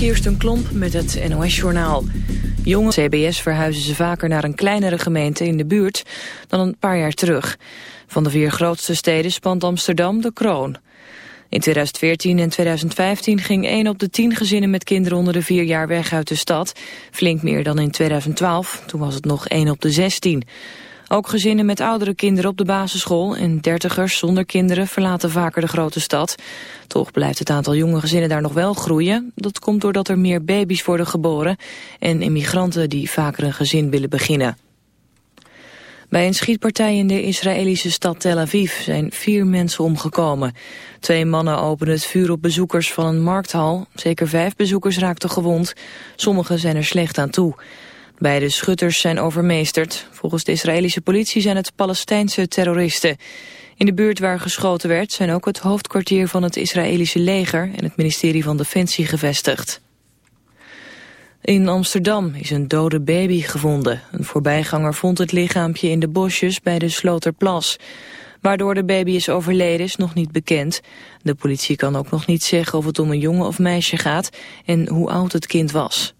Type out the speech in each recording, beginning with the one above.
Kirsten Klomp met het NOS-journaal. Jonge CBS verhuizen ze vaker naar een kleinere gemeente in de buurt dan een paar jaar terug. Van de vier grootste steden spant Amsterdam de kroon. In 2014 en 2015 ging 1 op de 10 gezinnen met kinderen onder de 4 jaar weg uit de stad. Flink meer dan in 2012, toen was het nog 1 op de 16. Ook gezinnen met oudere kinderen op de basisschool en dertigers zonder kinderen verlaten vaker de grote stad. Toch blijft het aantal jonge gezinnen daar nog wel groeien. Dat komt doordat er meer baby's worden geboren en immigranten die vaker een gezin willen beginnen. Bij een schietpartij in de Israëlische stad Tel Aviv zijn vier mensen omgekomen. Twee mannen openen het vuur op bezoekers van een markthal. Zeker vijf bezoekers raakten gewond. Sommigen zijn er slecht aan toe. Beide schutters zijn overmeesterd. Volgens de Israëlische politie zijn het Palestijnse terroristen. In de buurt waar geschoten werd zijn ook het hoofdkwartier van het Israëlische leger en het ministerie van Defensie gevestigd. In Amsterdam is een dode baby gevonden. Een voorbijganger vond het lichaampje in de bosjes bij de Sloterplas. Waardoor de baby is overleden is nog niet bekend. De politie kan ook nog niet zeggen of het om een jongen of meisje gaat en hoe oud het kind was.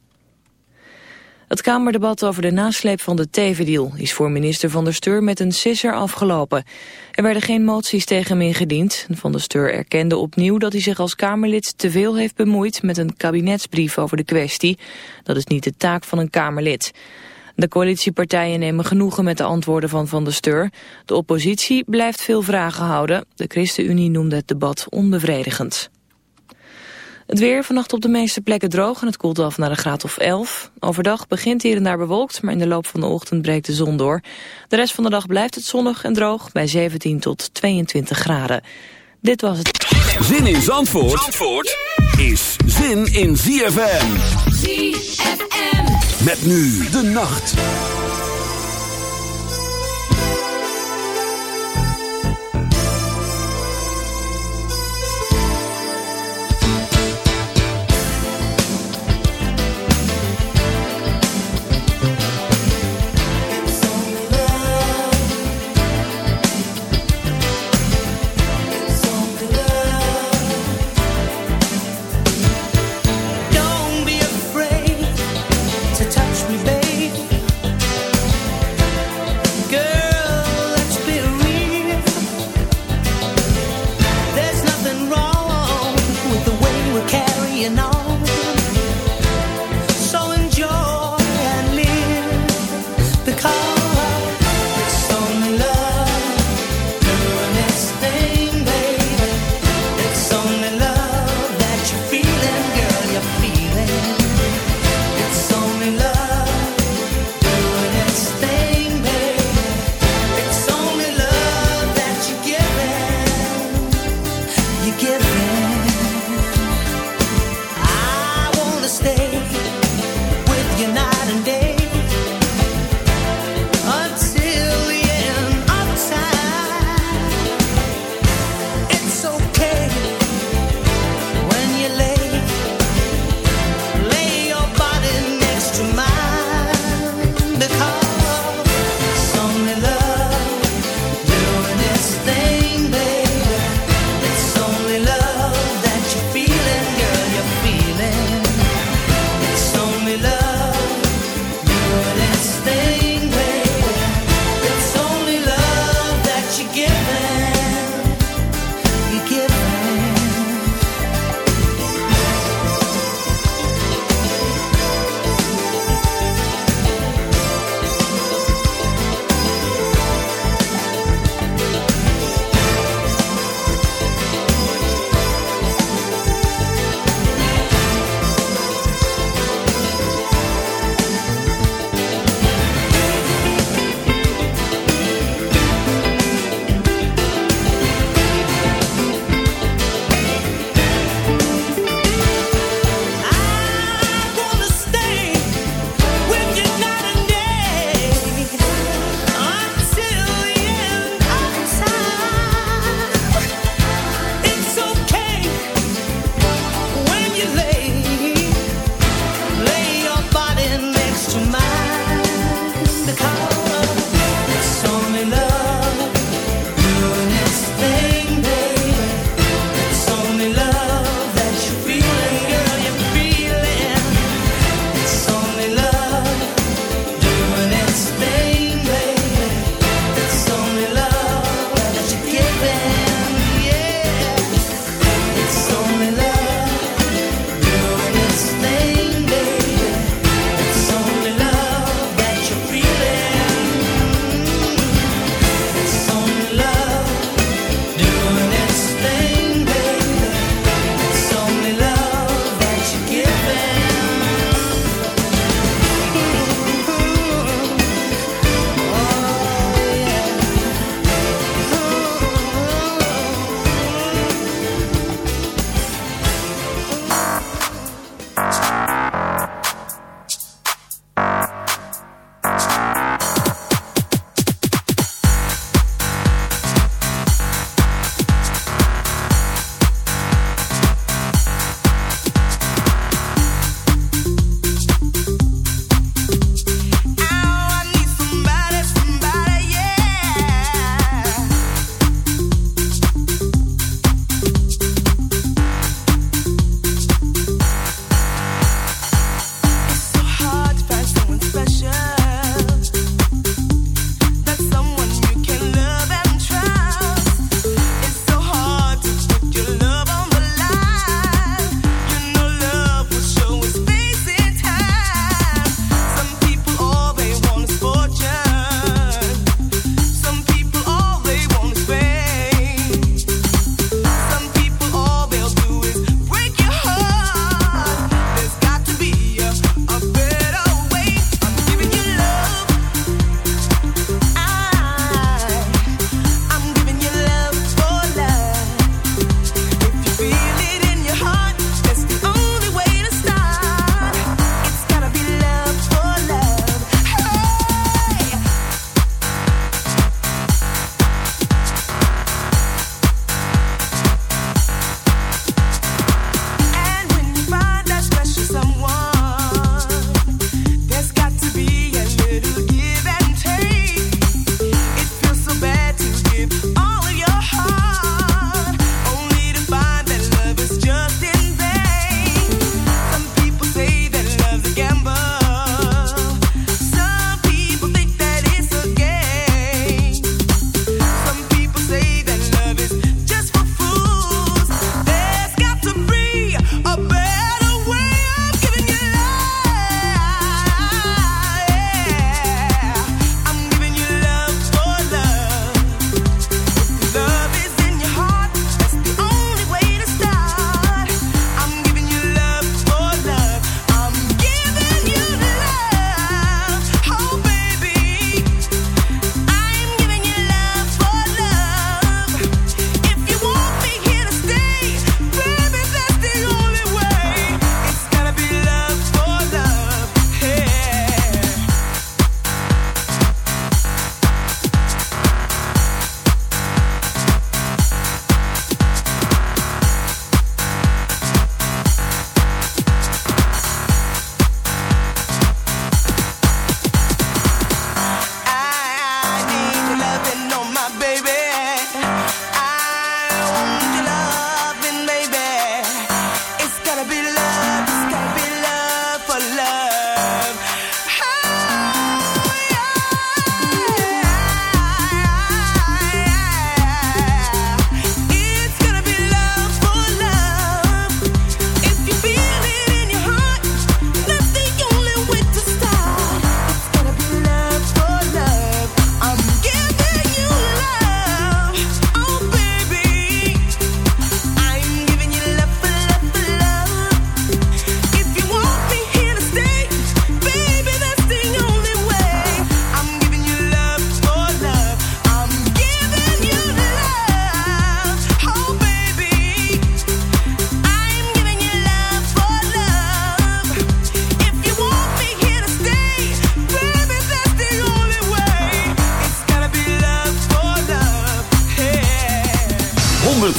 Het Kamerdebat over de nasleep van de tevendeal is voor minister Van der Steur met een sisser afgelopen. Er werden geen moties tegen hem ingediend. Van der Steur erkende opnieuw dat hij zich als Kamerlid te veel heeft bemoeid met een kabinetsbrief over de kwestie. Dat is niet de taak van een Kamerlid. De coalitiepartijen nemen genoegen met de antwoorden van Van der Steur. De oppositie blijft veel vragen houden. De ChristenUnie noemde het debat onbevredigend. Het weer vannacht op de meeste plekken droog en het koelt af naar een graad of 11. Overdag begint hier en daar bewolkt, maar in de loop van de ochtend breekt de zon door. De rest van de dag blijft het zonnig en droog bij 17 tot 22 graden. Dit was het. Zin in Zandvoort, Zandvoort is zin in ZFM. ZFM. Met nu de nacht.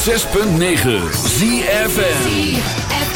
106.9 ZFN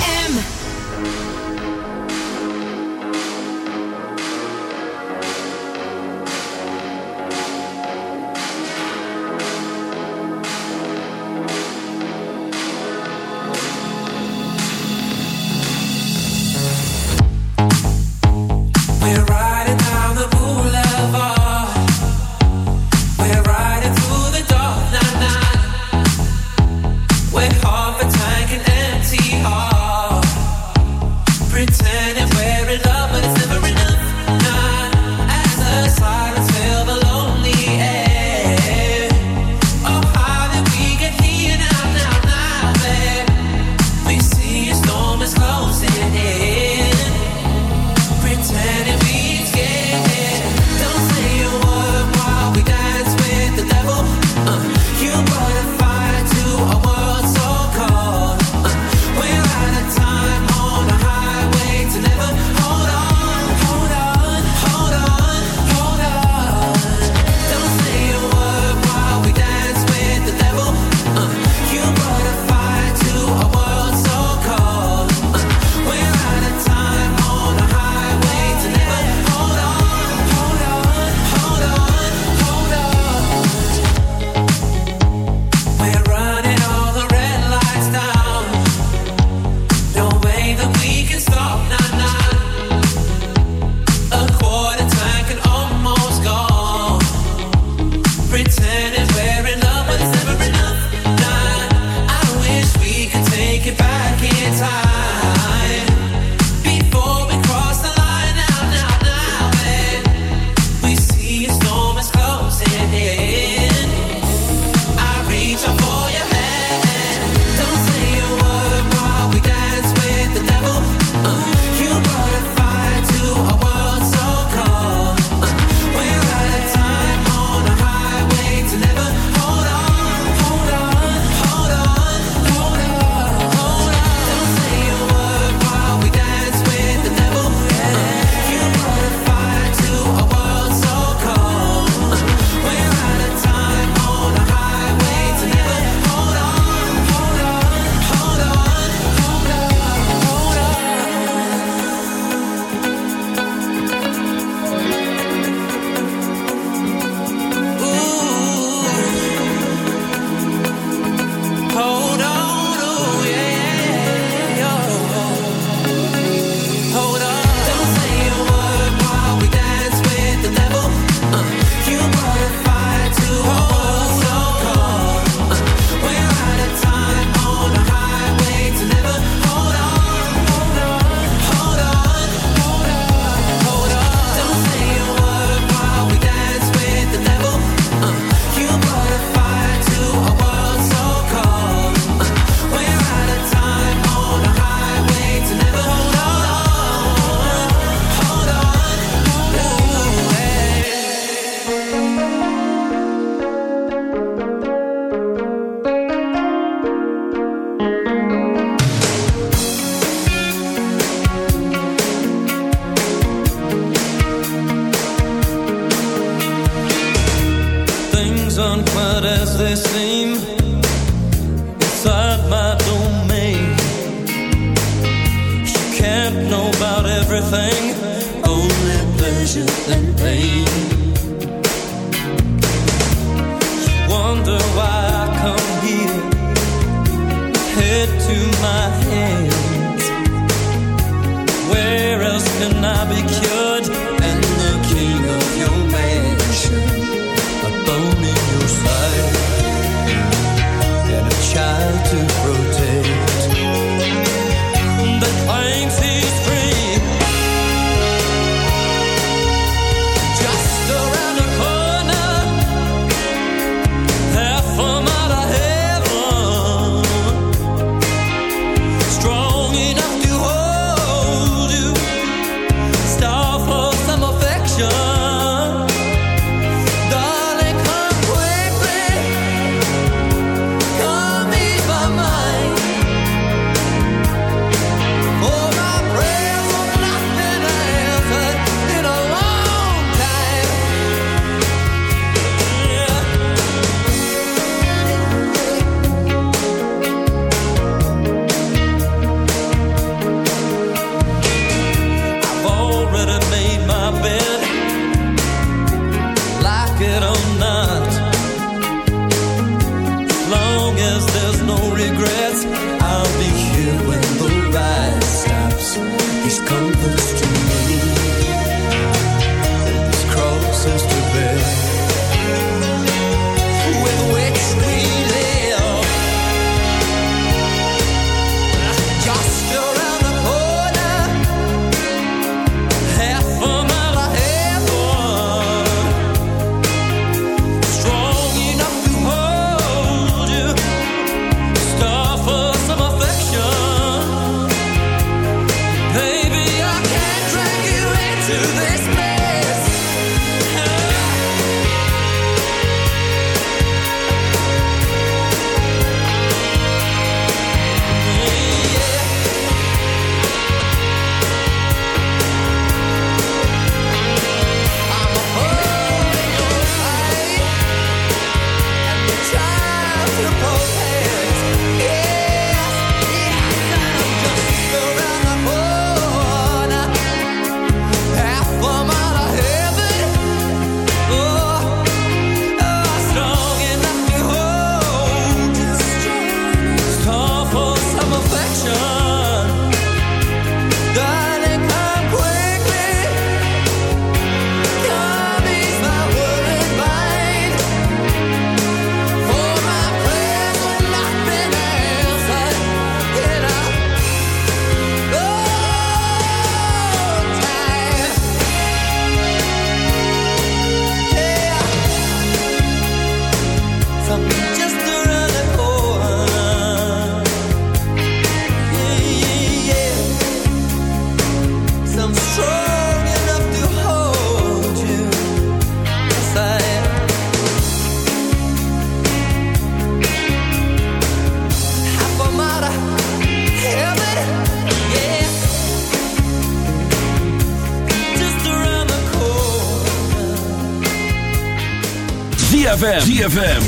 ZFM. ZFM.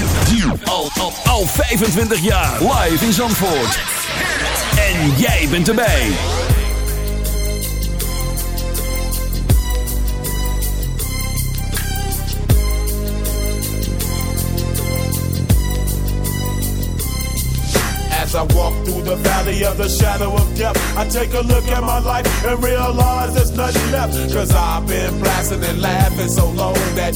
Al, al, al 25 jaar. Live in Zandvoort. En jij bent erbij. As I walk through the valley of the shadow of death, I take a look at my life and realize there's nothing left. Cause I've been blasting and laughing so long that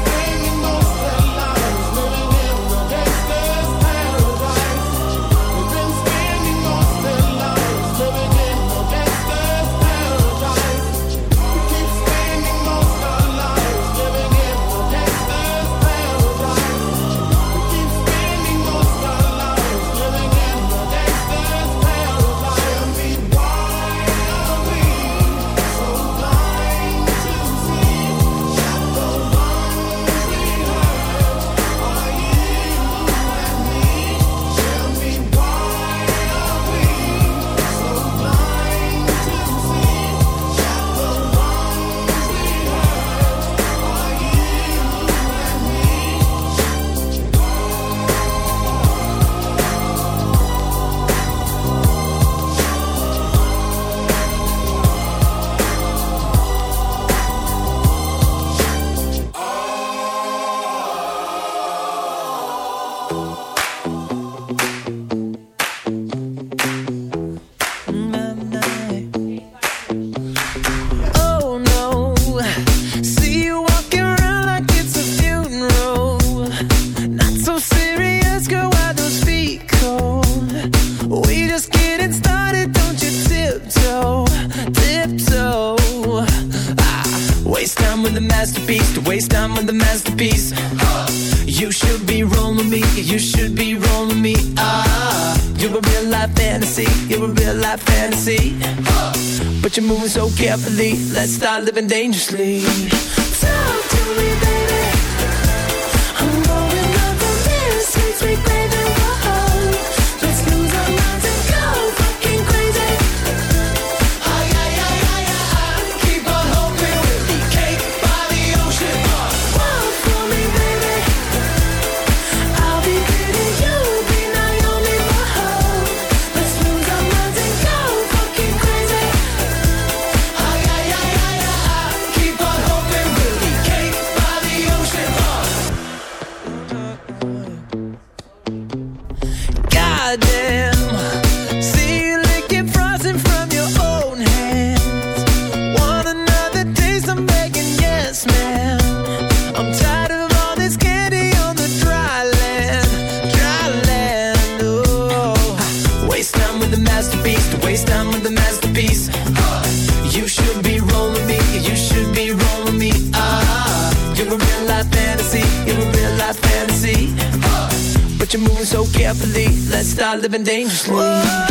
I live in dangerously.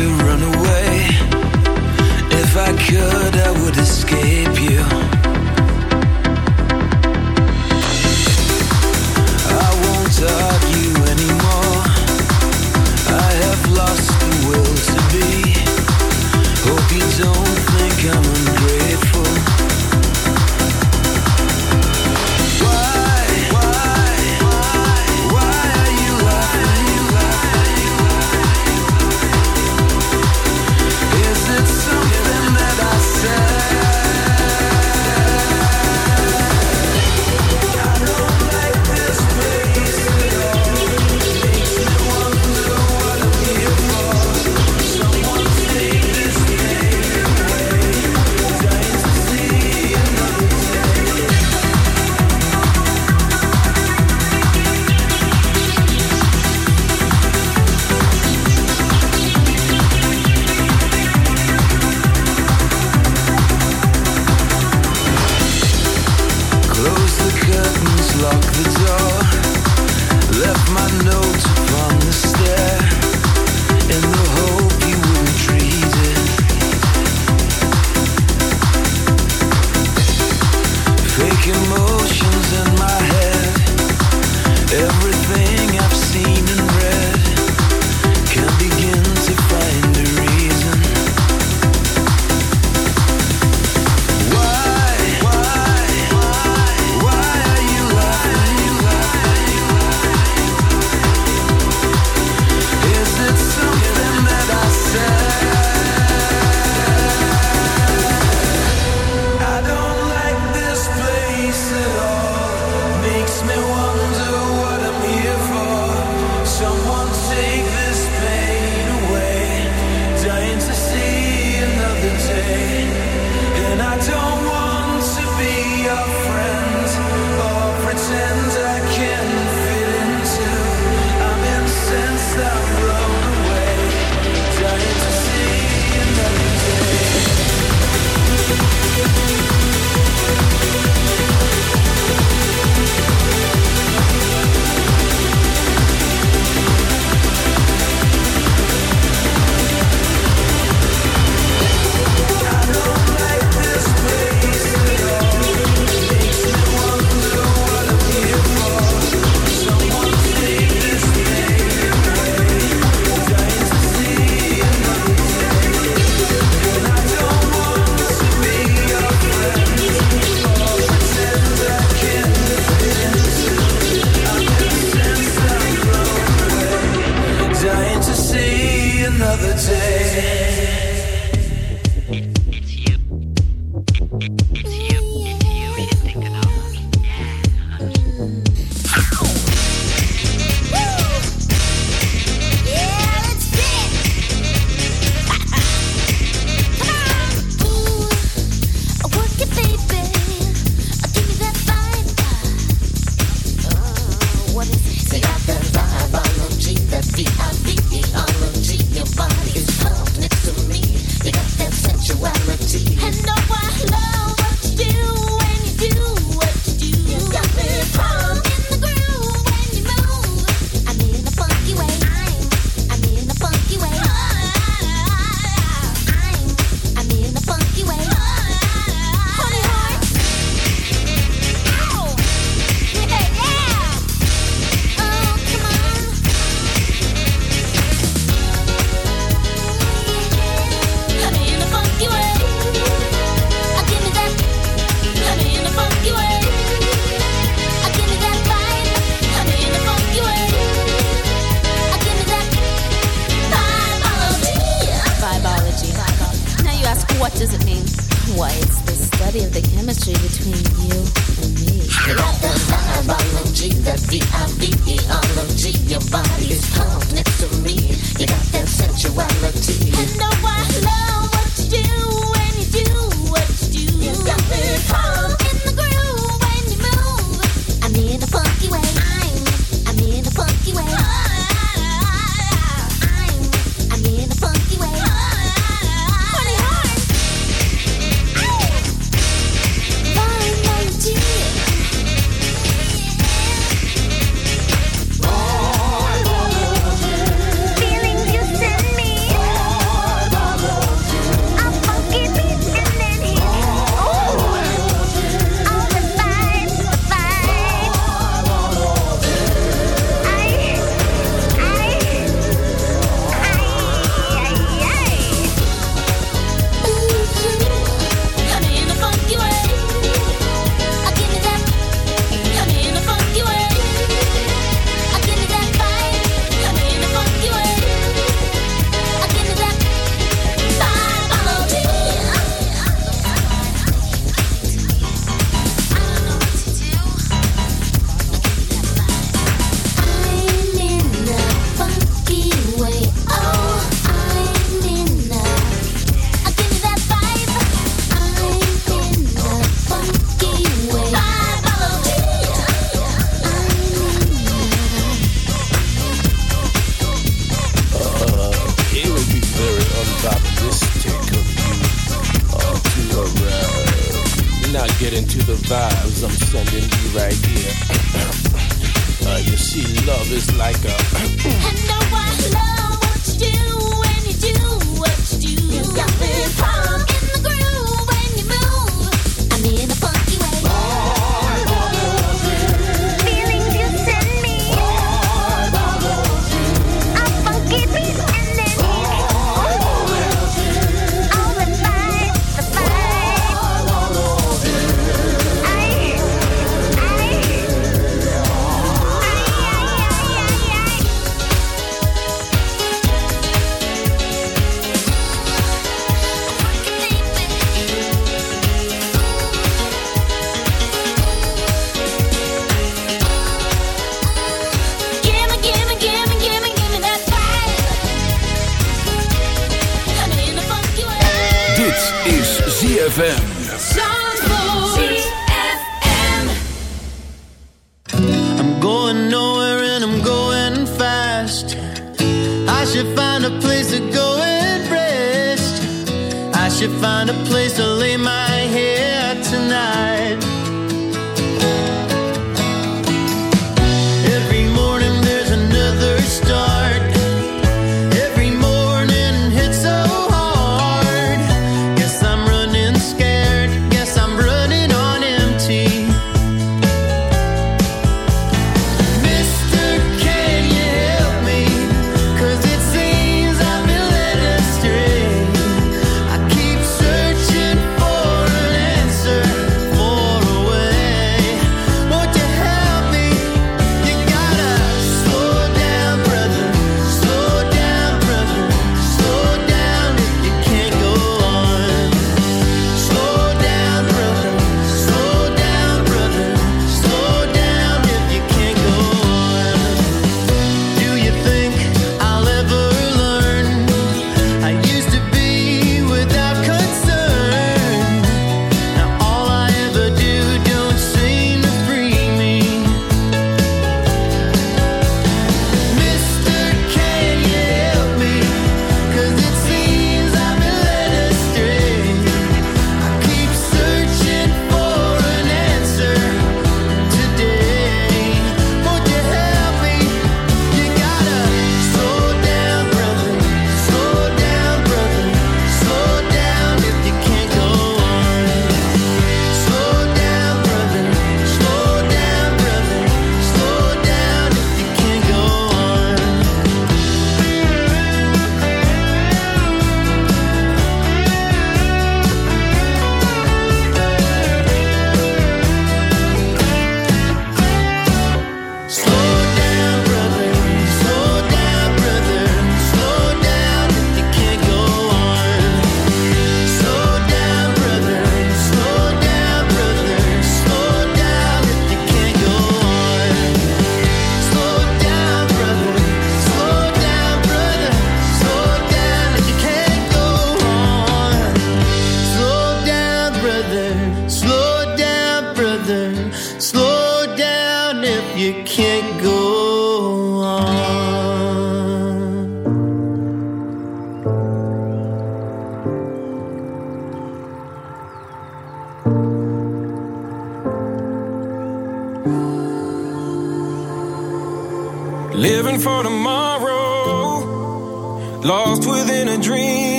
the road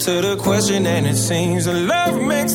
to the question, and it seems that love makes